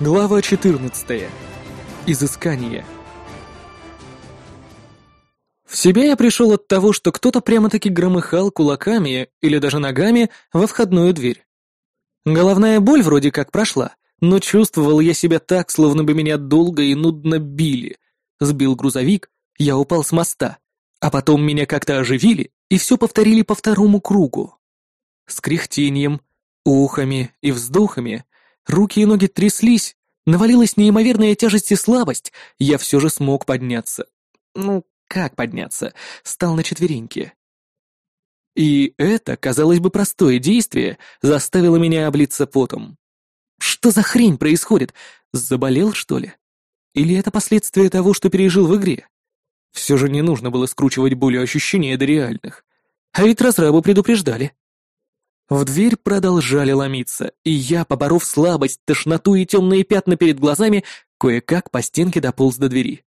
Глава 14. Изыскание. В себя я пришел от того, что кто-то прямо-таки громыхал кулаками или даже ногами во входную дверь. Головная боль вроде как прошла, но чувствовал я себя так, словно бы меня долго и нудно били. Сбил грузовик, я упал с моста, а потом меня как-то оживили и все повторили по второму кругу. С кряхтением, ухами и вздохами руки и ноги тряслись, навалилась неимоверная тяжесть и слабость, я все же смог подняться. Ну, как подняться? Стал на четвереньки. И это, казалось бы, простое действие заставило меня облиться потом. Что за хрень происходит? Заболел, что ли? Или это последствия того, что пережил в игре? Все же не нужно было скручивать болью ощущения до реальных. А ведь разрабы предупреждали. В дверь продолжали ломиться, и я, поборов слабость, тошноту и темные пятна перед глазами, кое-как по стенке дополз до двери.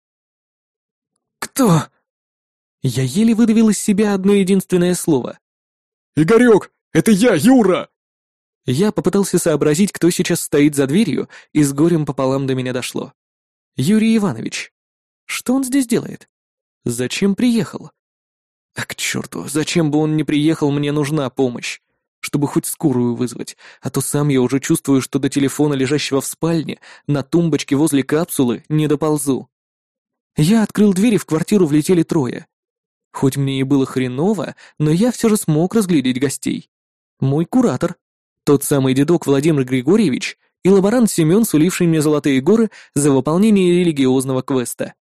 «Кто?» Я еле выдавил из себя одно единственное слово. «Игорек, это я, Юра!» Я попытался сообразить, кто сейчас стоит за дверью, и с горем пополам до меня дошло. Юрий Иванович. Что он здесь делает? Зачем приехал? А к черту, зачем бы он не приехал, мне нужна помощь чтобы хоть скорую вызвать, а то сам я уже чувствую, что до телефона, лежащего в спальне, на тумбочке возле капсулы, не доползу. Я открыл дверь, и в квартиру влетели трое. Хоть мне и было хреново, но я все же смог разглядеть гостей. Мой куратор, тот самый дедок Владимир Григорьевич и лаборант Семен, суливший мне золотые горы за выполнение религиозного квеста.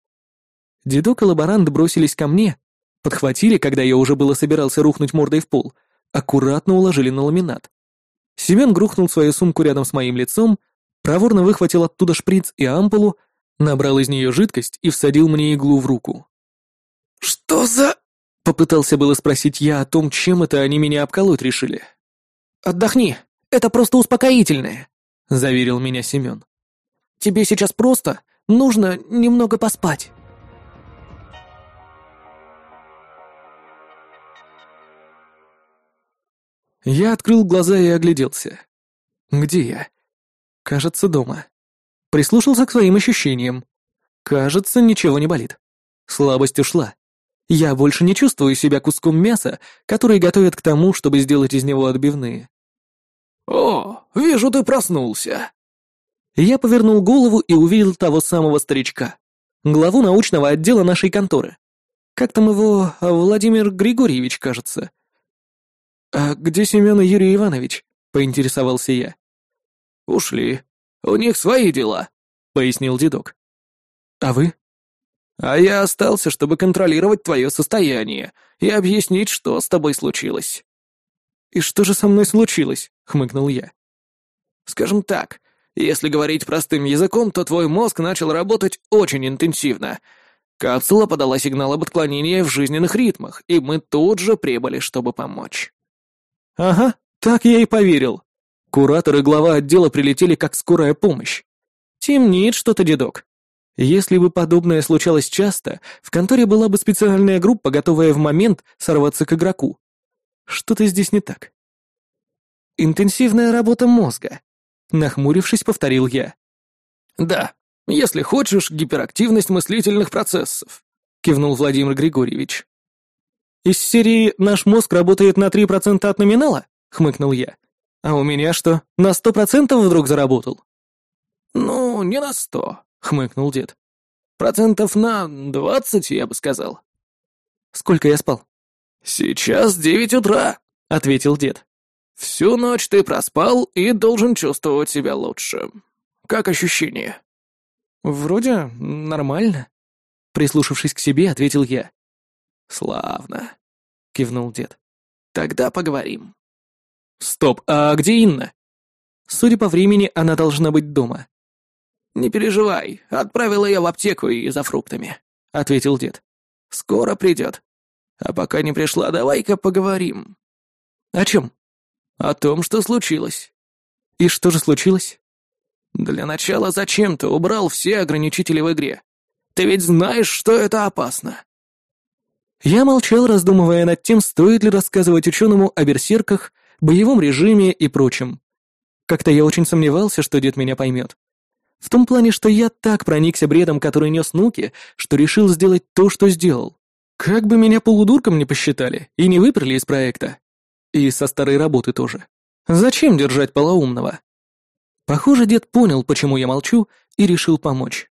Дедок и лаборант бросились ко мне, подхватили, когда я уже было собирался рухнуть мордой в пол — аккуратно уложили на ламинат. Семен грохнул свою сумку рядом с моим лицом, проворно выхватил оттуда шприц и ампулу, набрал из нее жидкость и всадил мне иглу в руку. «Что за...» — попытался было спросить я о том, чем это они меня обколоть решили. «Отдохни, это просто успокоительное», — заверил меня Семен. «Тебе сейчас просто нужно немного поспать». Я открыл глаза и огляделся. Где я? Кажется, дома. Прислушался к своим ощущениям. Кажется, ничего не болит. Слабость ушла. Я больше не чувствую себя куском мяса, который готовят к тому, чтобы сделать из него отбивные. «О, вижу, ты проснулся!» Я повернул голову и увидел того самого старичка, главу научного отдела нашей конторы. Как там его, Владимир Григорьевич, кажется. «А где Семен и Юрий Иванович?» — поинтересовался я. «Ушли. У них свои дела», — пояснил дедок. «А вы?» «А я остался, чтобы контролировать твое состояние и объяснить, что с тобой случилось». «И что же со мной случилось?» — хмыкнул я. «Скажем так, если говорить простым языком, то твой мозг начал работать очень интенсивно. Капсула подала сигнал об отклонении в жизненных ритмах, и мы тут же прибыли, чтобы помочь». Ага, так я и поверил. Куратор и глава отдела прилетели как скорая помощь. Темнеет что-то, дедок. Если бы подобное случалось часто, в конторе была бы специальная группа, готовая в момент сорваться к игроку. Что-то здесь не так. Интенсивная работа мозга. Нахмурившись, повторил я. Да, если хочешь, гиперактивность мыслительных процессов, кивнул Владимир Григорьевич. «Из серии «Наш мозг работает на 3% от номинала»?» — хмыкнул я. «А у меня что, на 100% вдруг заработал?» «Ну, не на сто», — хмыкнул дед. «Процентов на двадцать, я бы сказал». «Сколько я спал?» «Сейчас девять утра», — ответил дед. «Всю ночь ты проспал и должен чувствовать себя лучше. Как ощущение?» «Вроде нормально», — прислушавшись к себе, ответил я. «Славно», — кивнул дед. «Тогда поговорим». «Стоп, а где Инна?» «Судя по времени, она должна быть дома». «Не переживай, отправила я в аптеку и за фруктами», — ответил дед. «Скоро придет. А пока не пришла, давай-ка поговорим». «О чем?» «О том, что случилось». «И что же случилось?» «Для начала зачем ты убрал все ограничители в игре? Ты ведь знаешь, что это опасно». Я молчал, раздумывая над тем, стоит ли рассказывать ученому о берсерках, боевом режиме и прочем. Как-то я очень сомневался, что дед меня поймет. В том плане, что я так проникся бредом, который нес Нуки, что решил сделать то, что сделал. Как бы меня полудурком не посчитали и не выперли из проекта. И со старой работы тоже. Зачем держать полоумного? Похоже, дед понял, почему я молчу, и решил помочь.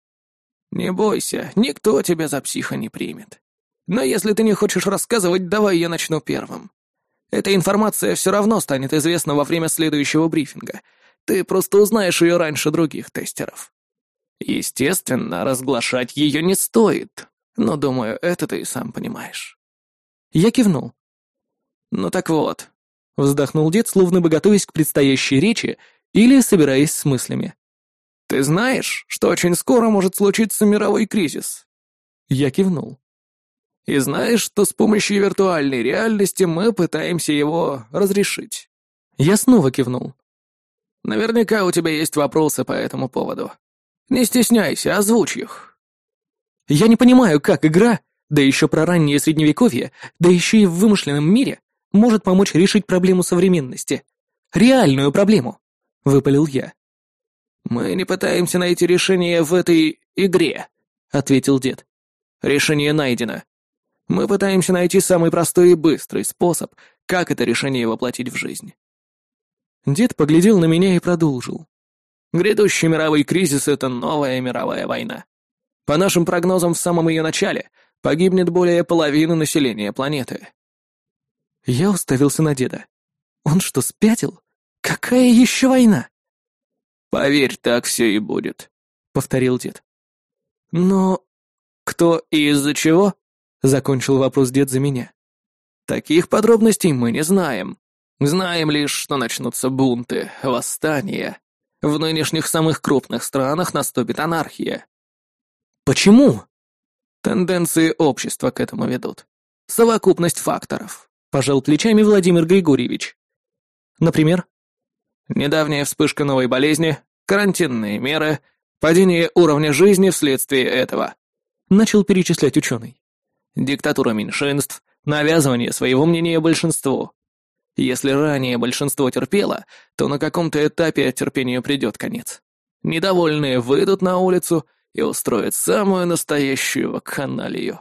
«Не бойся, никто тебя за психа не примет. Но если ты не хочешь рассказывать, давай я начну первым. Эта информация все равно станет известна во время следующего брифинга, ты просто узнаешь ее раньше других тестеров. Естественно, разглашать ее не стоит, но, думаю, это ты и сам понимаешь. Я кивнул. Ну так вот. Вздохнул дед, словно бы готовясь к предстоящей речи или собираясь с мыслями. Ты знаешь, что очень скоро может случиться мировой кризис? Я кивнул. И знаешь, что с помощью виртуальной реальности мы пытаемся его разрешить? Я снова кивнул. Наверняка у тебя есть вопросы по этому поводу. Не стесняйся, озвучь их. Я не понимаю, как игра, да еще про раннее средневековье, да еще и в вымышленном мире, может помочь решить проблему современности. Реальную проблему, — выпалил я. «Мы не пытаемся найти решение в этой игре», — ответил дед. «Решение найдено. Мы пытаемся найти самый простой и быстрый способ, как это решение воплотить в жизнь. Дед поглядел на меня и продолжил. Грядущий мировой кризис — это новая мировая война. По нашим прогнозам, в самом ее начале погибнет более половины населения планеты. Я уставился на деда. Он что, спятил? Какая еще война? Поверь, так все и будет, — повторил дед. Но кто и из-за чего? — закончил вопрос дед за меня. Таких подробностей мы не знаем. Знаем лишь, что начнутся бунты, восстания. В нынешних самых крупных странах наступит анархия. Почему? Тенденции общества к этому ведут. Совокупность факторов. Пожал плечами Владимир Григорьевич. Например? Недавняя вспышка новой болезни, карантинные меры, падение уровня жизни вследствие этого. Начал перечислять ученый. Диктатура меньшинств, навязывание своего мнения большинству, если ранее большинство терпело, то на каком-то этапе терпению придет конец. Недовольные выйдут на улицу и устроят самую настоящую вакханалию.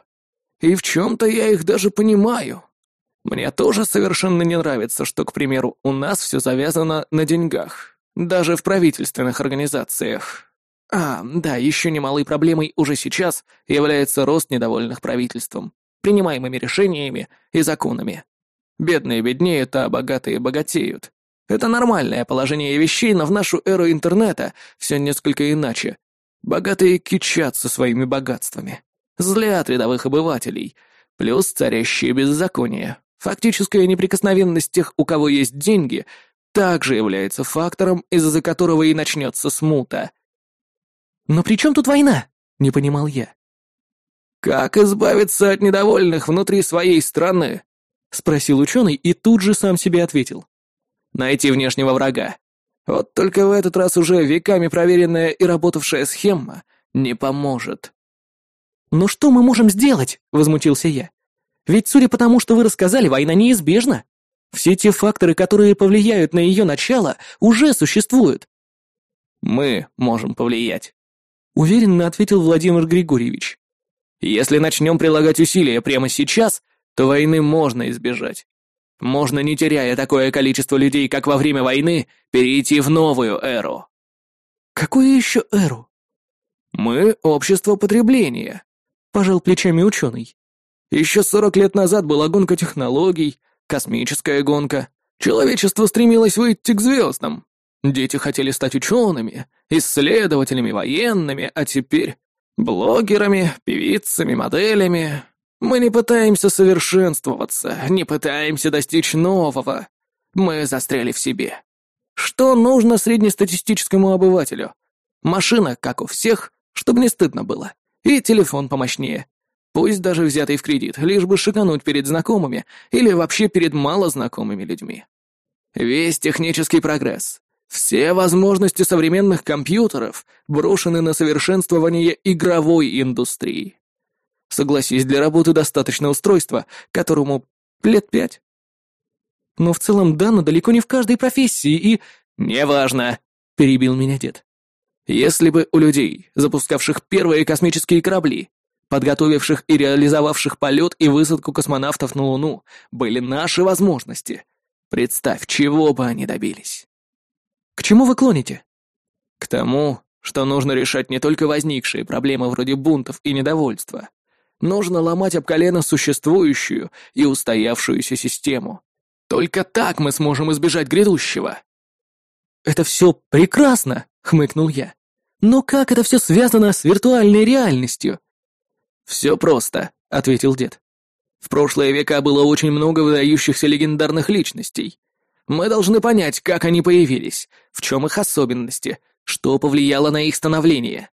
И в чем-то я их даже понимаю. Мне тоже совершенно не нравится, что, к примеру, у нас все завязано на деньгах, даже в правительственных организациях. А, да, еще немалой проблемой уже сейчас является рост недовольных правительством, принимаемыми решениями и законами. Бедные беднеют, а богатые богатеют. Это нормальное положение вещей, но в нашу эру интернета все несколько иначе. Богатые кичатся своими богатствами. Злят рядовых обывателей. Плюс царящее беззаконие. Фактическая неприкосновенность тех, у кого есть деньги, также является фактором, из-за которого и начнется смута. «Но при чем тут война?» — не понимал я. «Как избавиться от недовольных внутри своей страны?» — спросил ученый и тут же сам себе ответил. «Найти внешнего врага. Вот только в этот раз уже веками проверенная и работавшая схема не поможет». «Но что мы можем сделать?» — возмутился я. «Ведь, судя по тому, что вы рассказали, война неизбежна. Все те факторы, которые повлияют на ее начало, уже существуют». «Мы можем повлиять», — уверенно ответил Владимир Григорьевич. «Если начнем прилагать усилия прямо сейчас, то войны можно избежать. Можно, не теряя такое количество людей, как во время войны, перейти в новую эру. Какую еще эру? Мы — общество потребления, — пожал плечами ученый. Еще сорок лет назад была гонка технологий, космическая гонка. Человечество стремилось выйти к звездам. Дети хотели стать учеными, исследователями, военными, а теперь блогерами, певицами, моделями, мы не пытаемся совершенствоваться, не пытаемся достичь нового. Мы застряли в себе. Что нужно среднестатистическому обывателю? Машина, как у всех, чтобы не стыдно было. И телефон помощнее. Пусть даже взятый в кредит, лишь бы шикануть перед знакомыми или вообще перед малознакомыми людьми. Весь технический прогресс, все возможности современных компьютеров брошены на совершенствование игровой индустрии. Согласись, для работы достаточно устройства, которому лет пять. Но в целом да, но далеко не в каждой профессии и... «Неважно», — перебил меня дед. Если бы у людей, запускавших первые космические корабли, подготовивших и реализовавших полет и высадку космонавтов на Луну, были наши возможности, представь, чего бы они добились. К чему вы клоните? К тому, что нужно решать не только возникшие проблемы вроде бунтов и недовольства. Нужно ломать об колено существующую и устоявшуюся систему. Только так мы сможем избежать грядущего. «Это все прекрасно!» — хмыкнул я. «Но как это все связано с виртуальной реальностью?» «Все просто», — ответил дед. «В прошлые века было очень много выдающихся легендарных личностей. Мы должны понять, как они появились, в чем их особенности, что повлияло на их становление.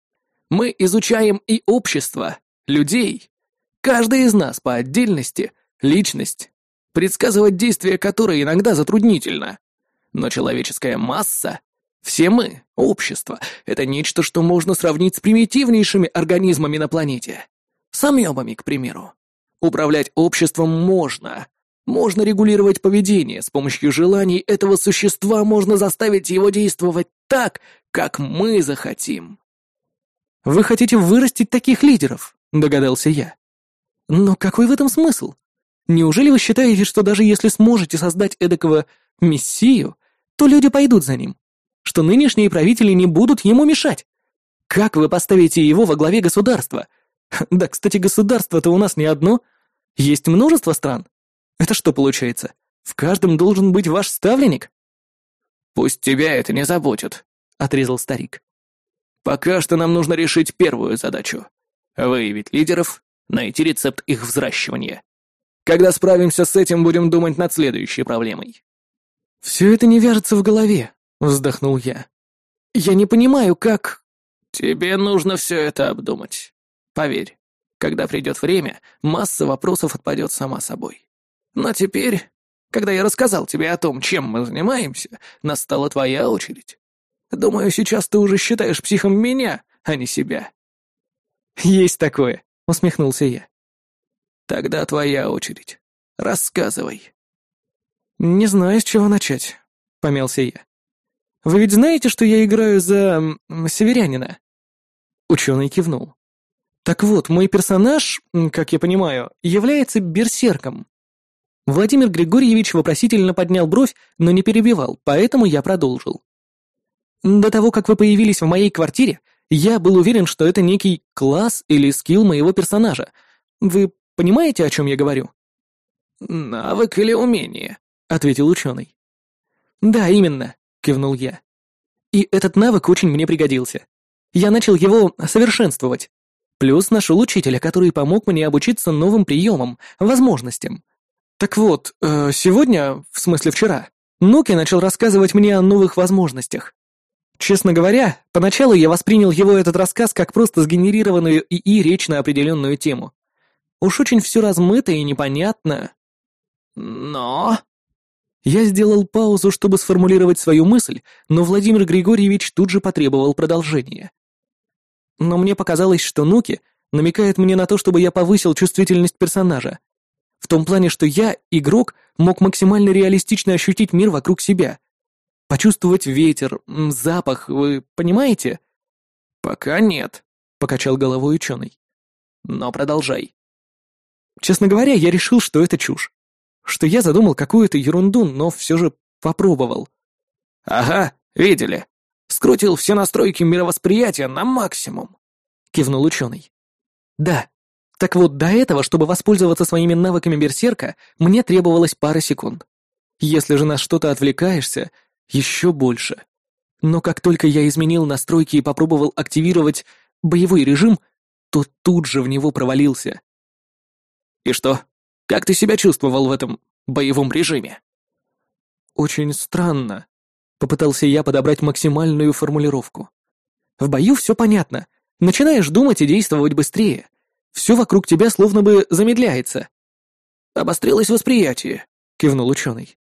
Мы изучаем и общество, людей. Каждый из нас по отдельности — личность, предсказывать действия которой иногда затруднительно. Но человеческая масса, все мы, общество, это нечто, что можно сравнить с примитивнейшими организмами на планете. С амебами, к примеру. Управлять обществом можно. Можно регулировать поведение, с помощью желаний этого существа можно заставить его действовать так, как мы захотим. «Вы хотите вырастить таких лидеров?» — догадался я. «Но какой в этом смысл? Неужели вы считаете, что даже если сможете создать эдакого мессию, то люди пойдут за ним? Что нынешние правители не будут ему мешать? Как вы поставите его во главе государства? Да, кстати, государство-то у нас не одно. Есть множество стран. Это что получается? В каждом должен быть ваш ставленник? Пусть тебя это не заботит, отрезал старик. Пока что нам нужно решить первую задачу. Выявить лидеров, найти рецепт их взращивания. Когда справимся с этим, будем думать над следующей проблемой. Все это не вяжется в голове, вздохнул я. Я не понимаю, как... Тебе нужно все это обдумать. Поверь, когда придет время, масса вопросов отпадет сама собой. Но теперь, когда я рассказал тебе о том, чем мы занимаемся, настала твоя очередь. Думаю, сейчас ты уже считаешь психом меня, а не себя». «Есть такое», — усмехнулся я. «Тогда твоя очередь. Рассказывай». «Не знаю, с чего начать», — помялся я. «Вы ведь знаете, что я играю за... северянина?» Ученый кивнул. «Так вот, мой персонаж, как я понимаю, является берсерком. Владимир Григорьевич вопросительно поднял бровь, но не перебивал, поэтому я продолжил. До того, как вы появились в моей квартире, я был уверен, что это некий класс или скилл моего персонажа. Вы понимаете, о чем я говорю? «Навык или умение?» — ответил ученый. «Да, именно», — кивнул я. «И этот навык очень мне пригодился. Я начал его совершенствовать. Плюс нашел учителя, который помог мне обучиться новым приемам, возможностям. Так вот, э, сегодня, в смысле вчера, Нуки начал рассказывать мне о новых возможностях. Честно говоря, поначалу я воспринял его этот рассказ как просто сгенерированную ИИ речь на определенную тему. Уж очень все размыто и непонятно. Но... Я сделал паузу, чтобы сформулировать свою мысль, но Владимир Григорьевич тут же потребовал продолжения. Но мне показалось, что Нуки намекает мне на то, чтобы я повысил чувствительность персонажа, в том плане, что я, игрок, мог максимально реалистично ощутить мир вокруг себя. Почувствовать ветер, запах, вы понимаете? Пока нет, покачал головой ученый. Но продолжай. Честно говоря, я решил, что это чушь. Что я задумал какую-то ерунду, но все же попробовал. Ага, видели. Скрутил все настройки мировосприятия на максимум. Кивнул ученый. Да, так вот, до этого, чтобы воспользоваться своими навыками берсерка, мне требовалось пара секунд. Если же на что-то отвлекаешься, еще больше. Но как только я изменил настройки и попробовал активировать боевой режим, то тут же в него провалился. «И что? Как ты себя чувствовал в этом боевом режиме?» «Очень странно», — попытался я подобрать максимальную формулировку. «В бою все понятно. Начинаешь думать и действовать быстрее. Все вокруг тебя словно бы замедляется. Обострилось восприятие, кивнул ученый.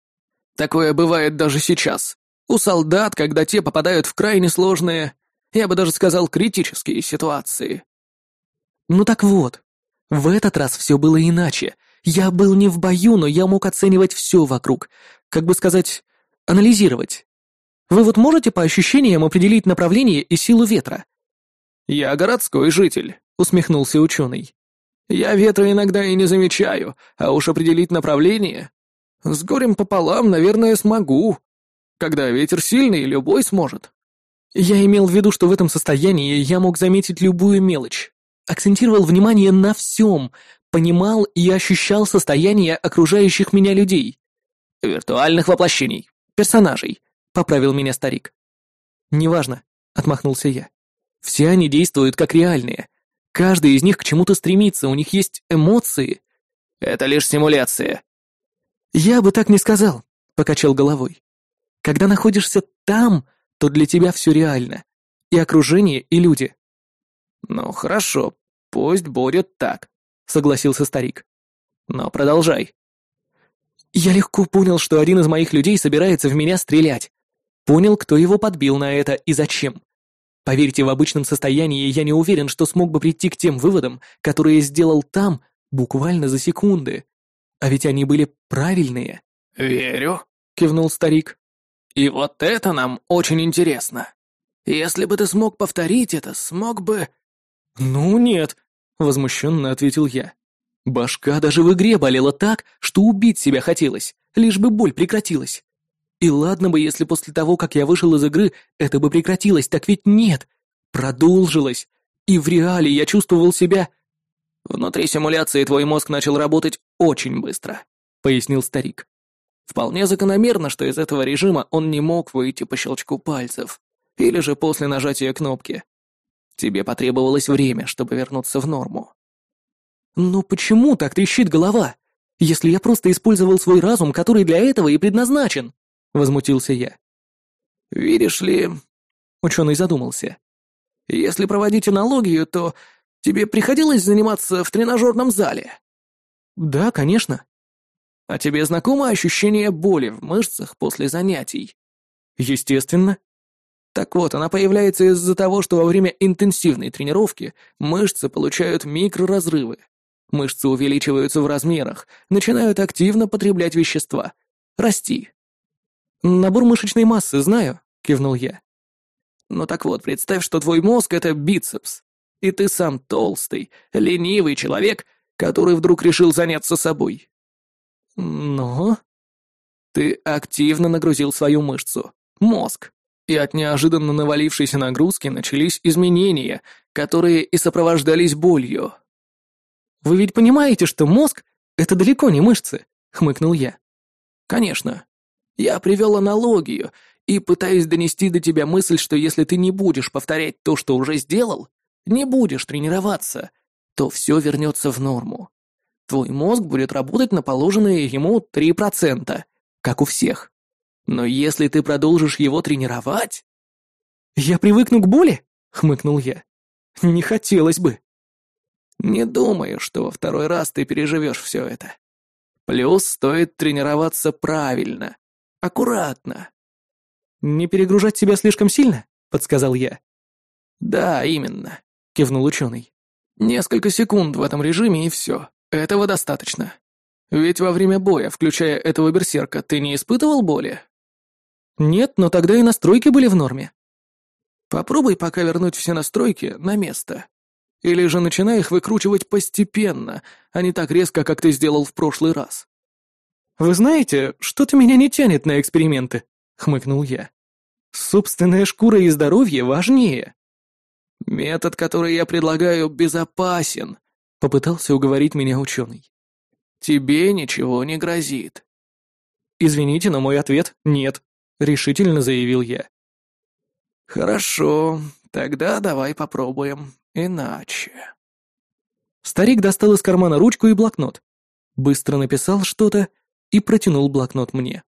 Такое бывает даже сейчас. У солдат, когда те попадают в крайне сложные, я бы даже сказал, критические ситуации. Ну так вот, в этот раз все было иначе. Я был не в бою, но я мог оценивать все вокруг, как бы сказать, анализировать. Вы вот можете по ощущениям определить направление и силу ветра?» «Я городской житель», — усмехнулся ученый. «Я ветра иногда и не замечаю, а уж определить направление... С горем пополам, наверное, смогу. Когда ветер сильный, любой сможет». Я имел в виду, что в этом состоянии я мог заметить любую мелочь. Акцентировал внимание на всем, понимал и ощущал состояние окружающих меня людей. Виртуальных воплощений, персонажей, поправил меня старик. Неважно, отмахнулся я. Все они действуют как реальные. Каждый из них к чему-то стремится, у них есть эмоции. Это лишь симуляция. Я бы так не сказал, покачал головой. Когда находишься там, то для тебя все реально. И окружение, и люди. Ну, хорошо, пусть будет так. — согласился старик. «Но продолжай». «Я легко понял, что один из моих людей собирается в меня стрелять. Понял, кто его подбил на это и зачем. Поверьте, в обычном состоянии я не уверен, что смог бы прийти к тем выводам, которые сделал там буквально за секунды. А ведь они были правильные». «Верю», — кивнул старик. «И вот это нам очень интересно. Если бы ты смог повторить это, смог бы...» «Ну нет», Возмущенно ответил я. Башка даже в игре болела так, что убить себя хотелось, лишь бы боль прекратилась. И ладно бы, если после того, как я вышел из игры, это бы прекратилось, так ведь нет. Продолжилось. И в реале я чувствовал себя... Внутри симуляции твой мозг начал работать очень быстро, пояснил старик. Вполне закономерно, что из этого режима он не мог выйти по щелчку пальцев, или же после нажатия кнопки. Тебе потребовалось время, чтобы вернуться в норму. Но почему так трещит голова, если я просто использовал свой разум, который для этого и предназначен? Возмутился я. Видишь ли, ученый задумался. Если проводить аналогию, то тебе приходилось заниматься в тренажерном зале? Да, конечно. А тебе знакомо ощущение боли в мышцах после занятий? Естественно. Так вот, она появляется из-за того, что во время интенсивной тренировки мышцы получают микроразрывы. Мышцы увеличиваются в размерах, начинают активно потреблять вещества. Расти. «Набор мышечной массы знаю», — кивнул я. «Ну так вот, представь, что твой мозг — это бицепс, и ты сам толстый, ленивый человек, который вдруг решил заняться собой». «Но...» «Ты активно нагрузил свою мышцу, мозг, и от неожиданно навалившейся нагрузки начались изменения, которые и сопровождались болью. «Вы ведь понимаете, что мозг — это далеко не мышцы?» — хмыкнул я. «Конечно. Я привел аналогию и пытаюсь донести до тебя мысль, что если ты не будешь повторять то, что уже сделал, не будешь тренироваться, то все вернется в норму. Твой мозг будет работать на положенные ему 3%, как у всех. Но если ты продолжишь его тренировать...» «Я привыкну к боли?» — хмыкнул я. «Не хотелось бы». «Не думаю, что во второй раз ты переживешь все это. Плюс стоит тренироваться правильно, аккуратно». «Не перегружать себя слишком сильно?» — подсказал я. «Да, именно», — кивнул ученый. «Несколько секунд в этом режиме и все. Этого достаточно. Ведь во время боя, включая этого берсерка, ты не испытывал боли?» Нет, но тогда и настройки были в норме. Попробуй пока вернуть все настройки на место. Или же начинай их выкручивать постепенно, а не так резко, как ты сделал в прошлый раз. «Вы знаете, что-то меня не тянет на эксперименты», — хмыкнул я. «Собственная шкура и здоровье важнее». «Метод, который я предлагаю, безопасен», — попытался уговорить меня ученый. «Тебе ничего не грозит». «Извините, но мой ответ — нет», — решительно заявил я. «Хорошо, тогда давай попробуем иначе». Старик достал из кармана ручку и блокнот, быстро написал что-то и протянул блокнот мне.